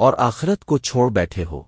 اور آخرت کو چھوڑ بیٹھے ہو۔